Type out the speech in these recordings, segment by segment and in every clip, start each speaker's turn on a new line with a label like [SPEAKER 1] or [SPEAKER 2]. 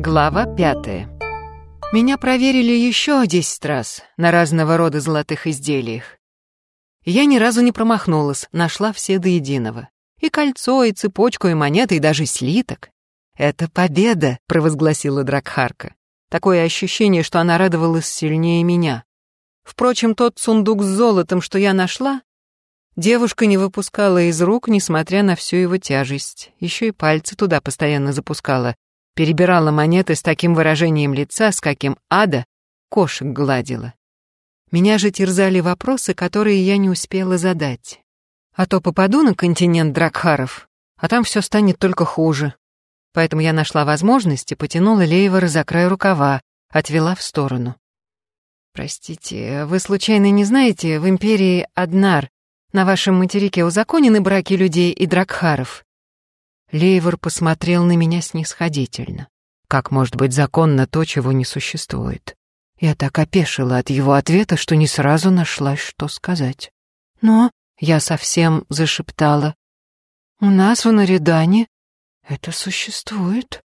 [SPEAKER 1] Глава пятая. Меня проверили еще десять раз на разного рода золотых изделиях. Я ни разу не промахнулась, нашла все до единого. И кольцо, и цепочку, и монеты, и даже слиток. «Это победа!» — провозгласила Дракхарка. Такое ощущение, что она радовалась сильнее меня. Впрочем, тот сундук с золотом, что я нашла, девушка не выпускала из рук, несмотря на всю его тяжесть. Еще и пальцы туда постоянно запускала, перебирала монеты с таким выражением лица, с каким ада кошек гладила. Меня же терзали вопросы, которые я не успела задать. А то попаду на континент Дракхаров, а там все станет только хуже. Поэтому я нашла возможность и потянула Лейвора за край рукава, отвела в сторону. «Простите, вы случайно не знаете, в империи Аднар на вашем материке узаконены браки людей и Дракхаров?» Лейвор посмотрел на меня снисходительно. Как может быть законно то, чего не существует? Я так опешила от его ответа, что не сразу нашлась, что сказать. Но я совсем зашептала. «У нас в Наридане это существует».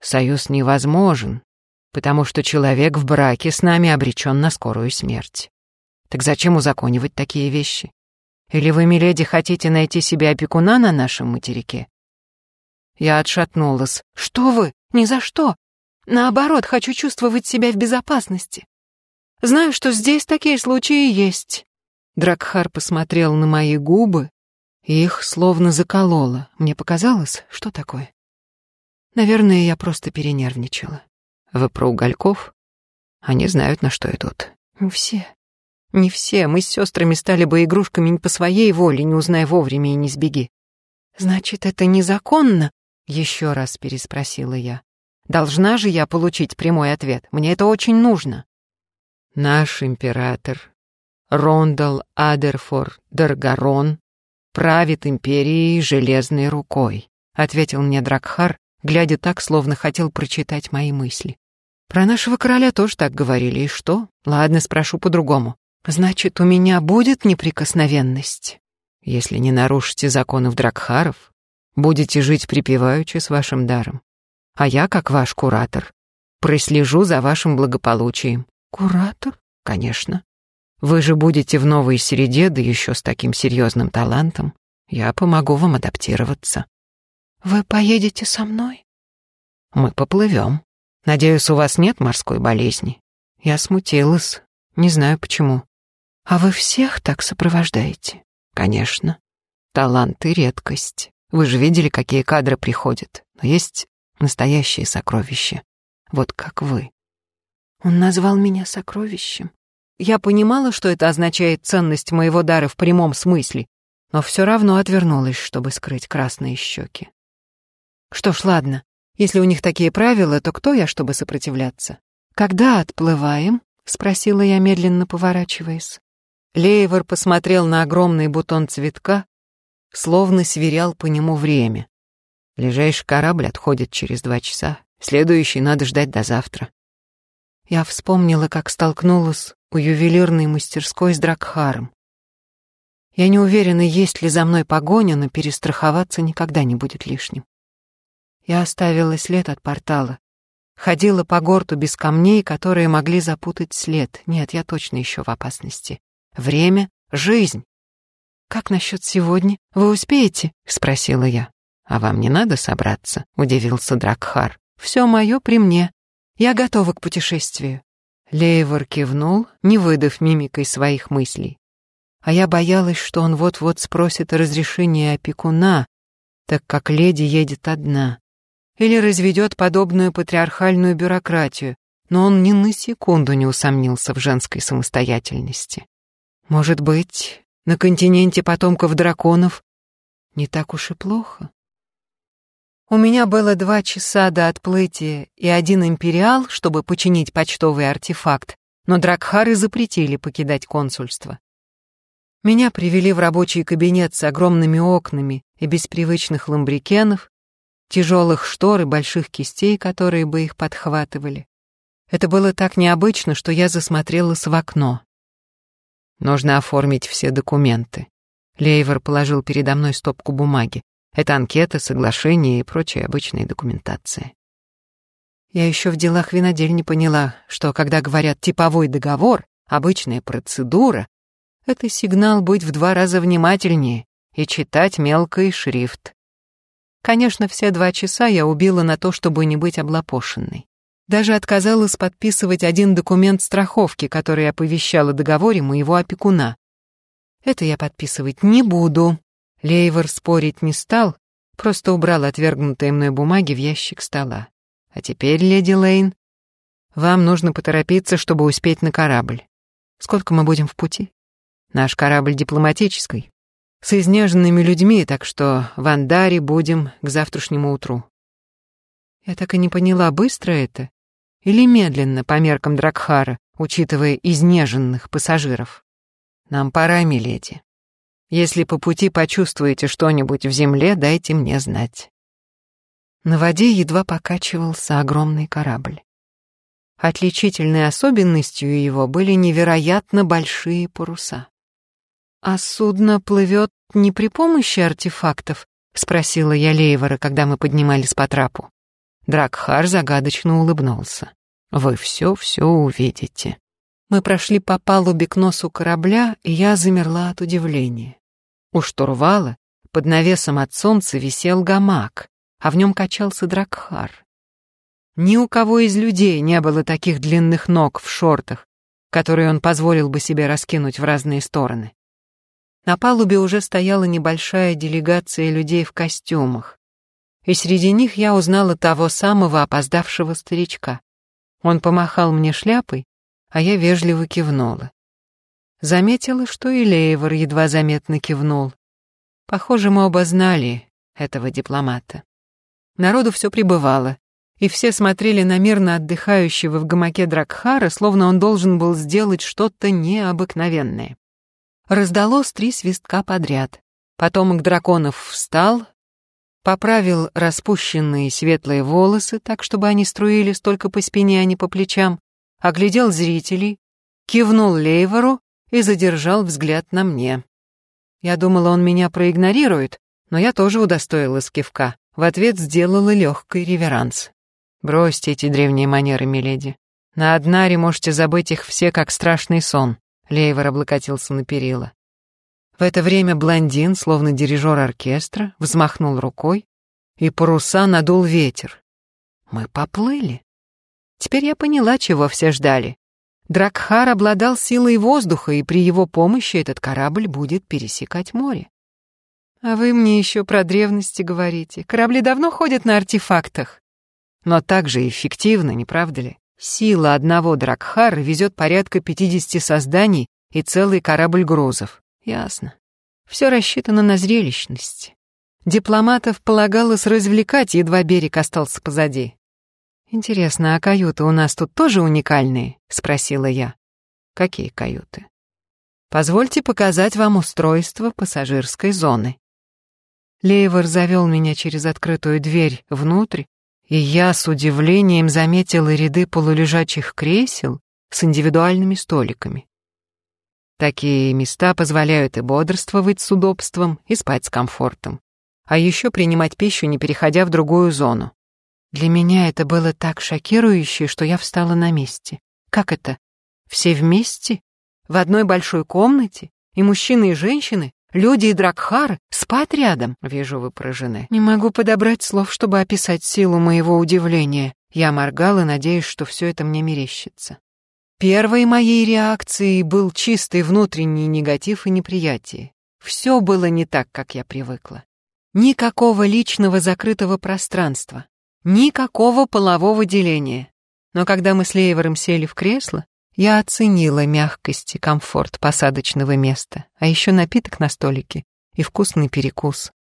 [SPEAKER 1] «Союз невозможен, потому что человек в браке с нами обречен на скорую смерть. Так зачем узаконивать такие вещи? Или вы, миледи, хотите найти себе опекуна на нашем материке? Я отшатнулась. «Что вы? Ни за что! Наоборот, хочу чувствовать себя в безопасности. Знаю, что здесь такие случаи есть». Дракхар посмотрел на мои губы, и их словно закололо. Мне показалось, что такое? Наверное, я просто перенервничала. Вы про угольков? Они знают, на что идут. Все. Не все. Мы с сестрами стали бы игрушками не по своей воле, не узнай вовремя и не сбеги. Значит, это незаконно? Еще раз переспросила я. Должна же я получить прямой ответ. Мне это очень нужно. Наш император, Рондал Адерфор Даргарон, правит империей железной рукой, ответил мне Дракхар, глядя так, словно хотел прочитать мои мысли. Про нашего короля тоже так говорили, и что? Ладно, спрошу по-другому. Значит, у меня будет неприкосновенность? Если не нарушите законов Дракхаров, Будете жить припеваючи с вашим даром. А я, как ваш куратор, прослежу за вашим благополучием. Куратор? Конечно. Вы же будете в новой среде, да еще с таким серьезным талантом. Я помогу вам адаптироваться. Вы поедете со мной? Мы поплывем. Надеюсь, у вас нет морской болезни. Я смутилась. Не знаю почему. А вы всех так сопровождаете? Конечно. Талант и редкость. Вы же видели, какие кадры приходят. Но есть настоящие сокровища. Вот как вы. Он назвал меня сокровищем. Я понимала, что это означает ценность моего дара в прямом смысле, но все равно отвернулась, чтобы скрыть красные щеки. Что ж, ладно. Если у них такие правила, то кто я, чтобы сопротивляться? Когда отплываем? спросила я, медленно поворачиваясь. Лейвор посмотрел на огромный бутон цветка, словно сверял по нему время. Ближайший корабль отходит через два часа, следующий надо ждать до завтра. Я вспомнила, как столкнулась у ювелирной мастерской с Дракхаром. Я не уверена, есть ли за мной погоня, но перестраховаться никогда не будет лишним. Я оставила след от портала. Ходила по горту без камней, которые могли запутать след. Нет, я точно еще в опасности. Время — жизнь. «Как насчет сегодня? Вы успеете?» — спросила я. «А вам не надо собраться?» — удивился Дракхар. «Все мое при мне. Я готова к путешествию». Лейвор кивнул, не выдав мимикой своих мыслей. А я боялась, что он вот-вот спросит разрешения опекуна, так как леди едет одна. Или разведет подобную патриархальную бюрократию, но он ни на секунду не усомнился в женской самостоятельности. Может быть, на континенте потомков драконов не так уж и плохо. У меня было два часа до отплытия и один империал, чтобы починить почтовый артефакт, но Дракхары запретили покидать консульство. Меня привели в рабочий кабинет с огромными окнами и без привычных ламбрикенов, тяжелых штор и больших кистей, которые бы их подхватывали. Это было так необычно, что я засмотрелась в окно. Нужно оформить все документы. Лейвер положил передо мной стопку бумаги. Это анкета, соглашение и прочая обычная документация. Я еще в делах винодельни поняла, что когда говорят «типовой договор», «обычная процедура», это сигнал быть в два раза внимательнее и читать мелкий шрифт. Конечно, все два часа я убила на то, чтобы не быть облапошенной. Даже отказалась подписывать один документ страховки, который оповещал о договоре моего опекуна. Это я подписывать не буду. Лейвор спорить не стал, просто убрал отвергнутые мной бумаги в ящик стола. А теперь, леди Лейн, вам нужно поторопиться, чтобы успеть на корабль. Сколько мы будем в пути? Наш корабль дипломатический, с изнеженными людьми, так что в Андаре будем к завтрашнему утру. Я так и не поняла, быстро это или медленно по меркам Дракхара, учитывая изнеженных пассажиров. Нам пора, миледи. Если по пути почувствуете что-нибудь в земле, дайте мне знать. На воде едва покачивался огромный корабль. Отличительной особенностью его были невероятно большие паруса. «А судно плывет не при помощи артефактов?» — спросила я Лейвора, когда мы поднимались по трапу. Дракхар загадочно улыбнулся. «Вы все-все увидите». Мы прошли по палубе к носу корабля, и я замерла от удивления. У штурвала под навесом от солнца висел гамак, а в нем качался Дракхар. Ни у кого из людей не было таких длинных ног в шортах, которые он позволил бы себе раскинуть в разные стороны. На палубе уже стояла небольшая делегация людей в костюмах, и среди них я узнала того самого опоздавшего старичка. Он помахал мне шляпой, а я вежливо кивнула. Заметила, что и Лейвор едва заметно кивнул. Похоже, мы оба знали этого дипломата. Народу все прибывало, и все смотрели на мирно отдыхающего в гамаке Дракхара, словно он должен был сделать что-то необыкновенное. Раздалось три свистка подряд. Потомок драконов встал, поправил распущенные светлые волосы так, чтобы они струились только по спине, а не по плечам, оглядел зрителей, кивнул Лейвору и задержал взгляд на мне. Я думала, он меня проигнорирует, но я тоже удостоилась кивка. В ответ сделала легкий реверанс. «Бросьте эти древние манеры, миледи. На Однаре можете забыть их все, как страшный сон. Лейвор облокотился на перила. В это время блондин, словно дирижер оркестра, взмахнул рукой, и паруса надул ветер. Мы поплыли. Теперь я поняла, чего все ждали. Дракхар обладал силой воздуха, и при его помощи этот корабль будет пересекать море. А вы мне еще про древности говорите. Корабли давно ходят на артефактах. Но так же эффективно, не правда ли? Сила одного Дракхара везет порядка 50 созданий и целый корабль грузов. Ясно. Все рассчитано на зрелищность. Дипломатов полагалось развлекать, едва берег остался позади. «Интересно, а каюты у нас тут тоже уникальные?» — спросила я. «Какие каюты?» «Позвольте показать вам устройство пассажирской зоны». Лейвор завел меня через открытую дверь внутрь и я с удивлением заметила ряды полулежачих кресел с индивидуальными столиками. Такие места позволяют и бодрствовать с удобством, и спать с комфортом, а еще принимать пищу, не переходя в другую зону. Для меня это было так шокирующе, что я встала на месте. Как это? Все вместе? В одной большой комнате? И мужчины, и женщины? Люди и Дракхар спать рядом. Вижу, вы поражены. Не могу подобрать слов, чтобы описать силу моего удивления. Я моргала, надеясь, что все это мне мерещится. Первой моей реакцией был чистый внутренний негатив и неприятие. Все было не так, как я привыкла. Никакого личного закрытого пространства, никакого полового деления. Но когда мы с Лейвером сели в кресло, я оценила мягкость и комфорт посадочного места, а еще напиток на столике и вкусный перекус.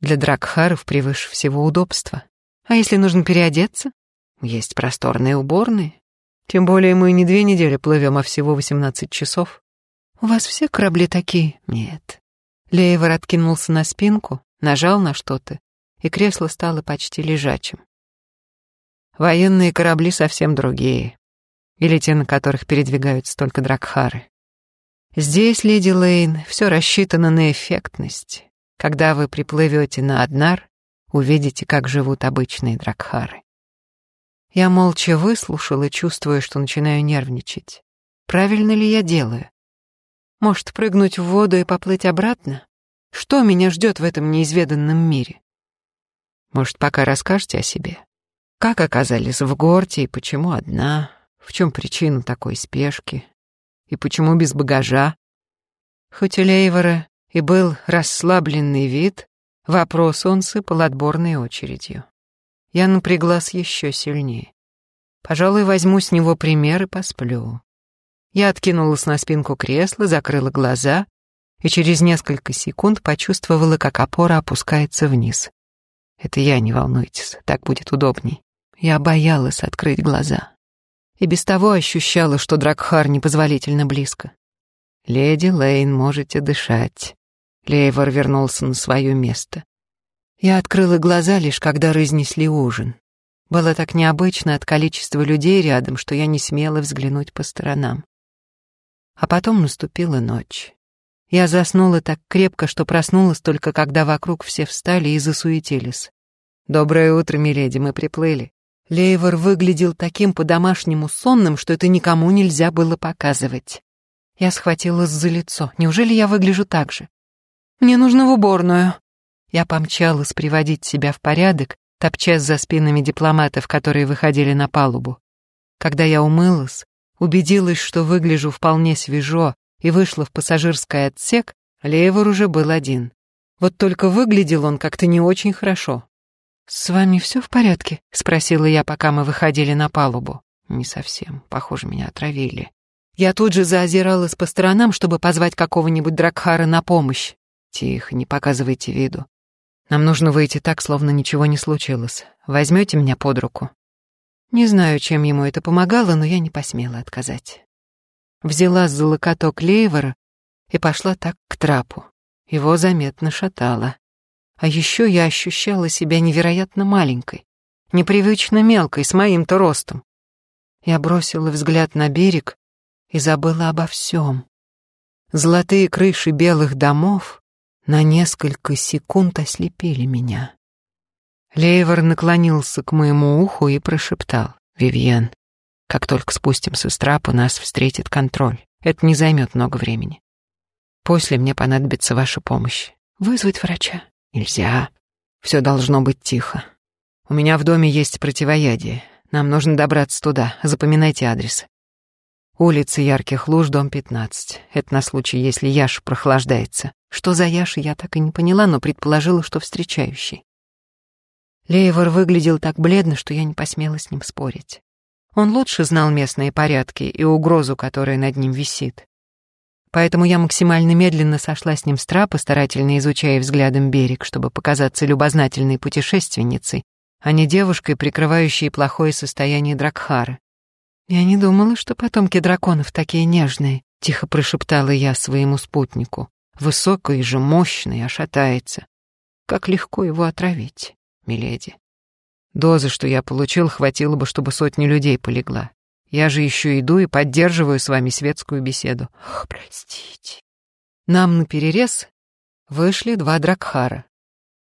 [SPEAKER 1] Для дракхаров превыше всего удобства. А если нужно переодеться? Есть просторные уборные. Тем более мы не две недели плывем, а всего 18 часов. У вас все корабли такие? Нет. Лейвор откинулся на спинку, нажал на что-то, и кресло стало почти лежачим. Военные корабли совсем другие или те, на которых передвигаются только дракхары. Здесь, леди Лейн, все рассчитано на эффектность. Когда вы приплывете на Аднар, увидите, как живут обычные дракхары. Я молча выслушала, чувствуя, что начинаю нервничать. Правильно ли я делаю? Может, прыгнуть в воду и поплыть обратно? Что меня ждет в этом неизведанном мире? Может, пока расскажете о себе? Как оказались в Горте и почему одна? В чем причина такой спешки? И почему без багажа? Хоть у Лейвора и был расслабленный вид, вопрос он сыпал отборной очередью. Я напряглась еще сильнее. Пожалуй, возьму с него пример и посплю. Я откинулась на спинку кресла, закрыла глаза и через несколько секунд почувствовала, как опора опускается вниз. Это я, не волнуйтесь, так будет удобней. Я боялась открыть глаза. И без того ощущала, что Дракхар непозволительно близко. «Леди Лейн, можете дышать». Лейвор вернулся на свое место. Я открыла глаза лишь когда разнесли ужин. Было так необычно от количества людей рядом, что я не смела взглянуть по сторонам. А потом наступила ночь. Я заснула так крепко, что проснулась только когда вокруг все встали и засуетились. «Доброе утро, миледи, мы приплыли». Лейвор выглядел таким по-домашнему сонным, что это никому нельзя было показывать. Я схватилась за лицо. Неужели я выгляжу так же? «Мне нужно в уборную». Я помчалась приводить себя в порядок, топчась за спинами дипломатов, которые выходили на палубу. Когда я умылась, убедилась, что выгляжу вполне свежо, и вышла в пассажирский отсек, Лейвор уже был один. Вот только выглядел он как-то не очень хорошо. «С вами все в порядке?» — спросила я, пока мы выходили на палубу. «Не совсем. Похоже, меня отравили». Я тут же заозиралась по сторонам, чтобы позвать какого-нибудь Дракхара на помощь. «Тихо, не показывайте виду. Нам нужно выйти так, словно ничего не случилось. Возьмете меня под руку?» Не знаю, чем ему это помогало, но я не посмела отказать. Взяла за локоток Лейвора и пошла так к трапу. Его заметно шатало. А еще я ощущала себя невероятно маленькой, непривычно мелкой, с моим-то ростом. Я бросила взгляд на берег и забыла обо всем. Золотые крыши белых домов на несколько секунд ослепили меня. Лейвор наклонился к моему уху и прошептал. «Вивьен, как только спустимся с трапа, нас встретит контроль. Это не займет много времени. После мне понадобится ваша помощь. Вызвать врача? Нельзя. Все должно быть тихо. У меня в доме есть противоядие. Нам нужно добраться туда. Запоминайте адрес. Улица Ярких Луж, дом 15. Это на случай, если Яша прохлаждается. Что за Яша, я так и не поняла, но предположила, что встречающий. Лейвор выглядел так бледно, что я не посмела с ним спорить. Он лучше знал местные порядки и угрозу, которая над ним висит. Поэтому я максимально медленно сошла с ним с трапа, старательно изучая взглядом берег, чтобы показаться любознательной путешественницей, а не девушкой, прикрывающей плохое состояние Дракхара. «Я не думала, что потомки драконов такие нежные», — тихо прошептала я своему спутнику. «Высокий же, мощный, а шатается. Как легко его отравить» миледи. Дозы, что я получил, хватило бы, чтобы сотни людей полегла. Я же еще иду и поддерживаю с вами светскую беседу. Ох, простите. Нам на перерез вышли два дракхара.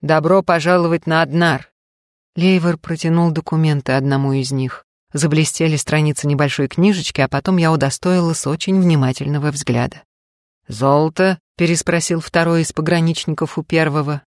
[SPEAKER 1] Добро пожаловать на Аднар. Лейвер протянул документы одному из них. Заблестели страницы небольшой книжечки, а потом я удостоилась очень внимательного взгляда. «Золото?» — переспросил второй из пограничников у первого.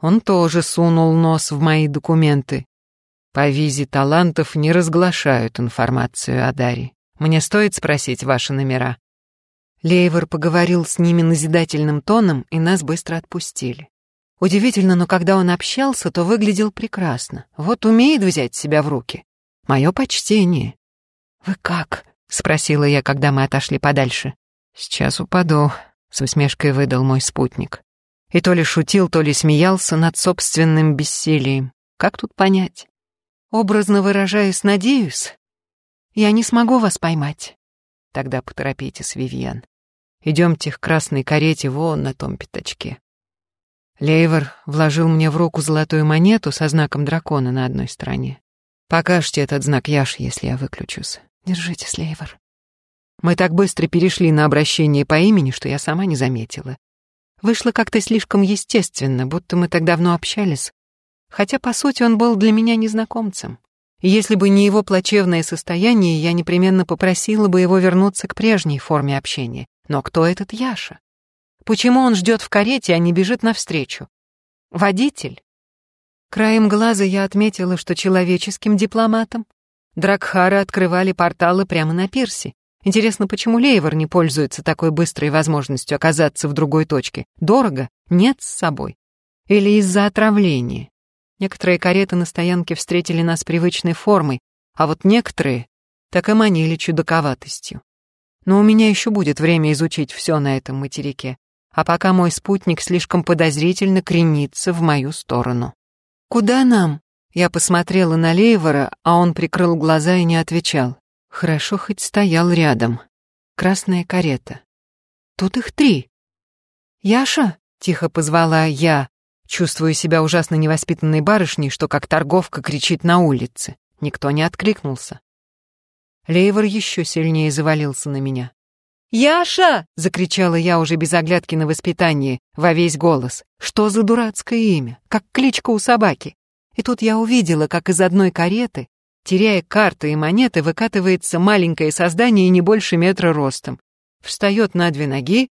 [SPEAKER 1] Он тоже сунул нос в мои документы. По визе талантов не разглашают информацию о Даре. Мне стоит спросить ваши номера?» Лейвор поговорил с ними назидательным тоном, и нас быстро отпустили. Удивительно, но когда он общался, то выглядел прекрасно. Вот умеет взять себя в руки. Мое почтение. «Вы как?» — спросила я, когда мы отошли подальше. «Сейчас упаду», — с усмешкой выдал мой спутник и то ли шутил, то ли смеялся над собственным бессилием. Как тут понять? Образно выражаясь, надеюсь, я не смогу вас поймать. Тогда поторопитесь, Вивьен. Идемте к красной карете вон на том пятачке. Лейвор вложил мне в руку золотую монету со знаком дракона на одной стороне. Покажите этот знак Яш, если я выключусь. Держитесь, Лейвор. Мы так быстро перешли на обращение по имени, что я сама не заметила. Вышло как-то слишком естественно, будто мы так давно общались. Хотя, по сути, он был для меня незнакомцем. Если бы не его плачевное состояние, я непременно попросила бы его вернуться к прежней форме общения. Но кто этот Яша? Почему он ждет в карете, а не бежит навстречу? Водитель? Краем глаза я отметила, что человеческим дипломатам Дракхары открывали порталы прямо на пирсе. Интересно, почему Лейвор не пользуется такой быстрой возможностью оказаться в другой точке? Дорого? Нет с собой. Или из-за отравления? Некоторые кареты на стоянке встретили нас привычной формой, а вот некоторые так и манили чудаковатостью. Но у меня еще будет время изучить все на этом материке, а пока мой спутник слишком подозрительно кренится в мою сторону. «Куда нам?» Я посмотрела на Лейвора, а он прикрыл глаза и не отвечал. Хорошо хоть стоял рядом. Красная карета. Тут их три. «Яша?» — тихо позвала я, чувствуя себя ужасно невоспитанной барышней, что как торговка кричит на улице. Никто не откликнулся. Лейвор еще сильнее завалился на меня. «Яша!» — закричала я уже без оглядки на воспитание, во весь голос. «Что за дурацкое имя? Как кличка у собаки!» И тут я увидела, как из одной кареты Теряя карты и монеты, выкатывается маленькое создание не больше метра ростом. Встает на две ноги,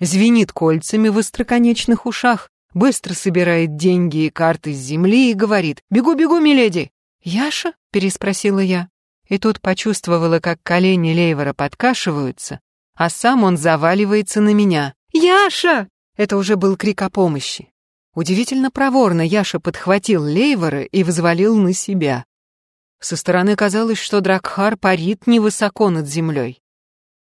[SPEAKER 1] звенит кольцами в остроконечных ушах, быстро собирает деньги и карты с земли и говорит «Бегу-бегу, миледи!» «Яша?» — переспросила я. И тут почувствовала, как колени Лейвора подкашиваются, а сам он заваливается на меня. «Яша!» — это уже был крик о помощи. Удивительно проворно Яша подхватил Лейвора и взвалил на себя. Со стороны казалось, что Дракхар парит невысоко над землей.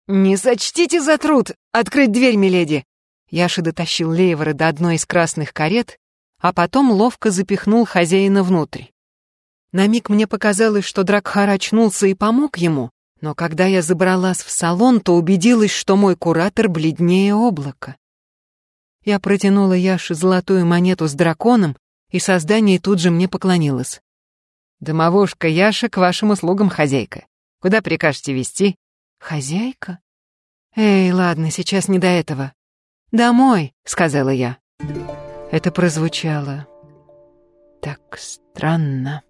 [SPEAKER 1] «Не сочтите за труд! Открыть дверь, миледи!» Яша дотащил Лейвора до одной из красных карет, а потом ловко запихнул хозяина внутрь. На миг мне показалось, что Дракхар очнулся и помог ему, но когда я забралась в салон, то убедилась, что мой куратор бледнее облака. Я протянула Яше золотую монету с драконом, и создание тут же мне поклонилось. «Домовушка Яша к вашим услугам, хозяйка. Куда прикажете вести?» «Хозяйка? Эй, ладно, сейчас не до этого. Домой», — сказала я. Это прозвучало так странно.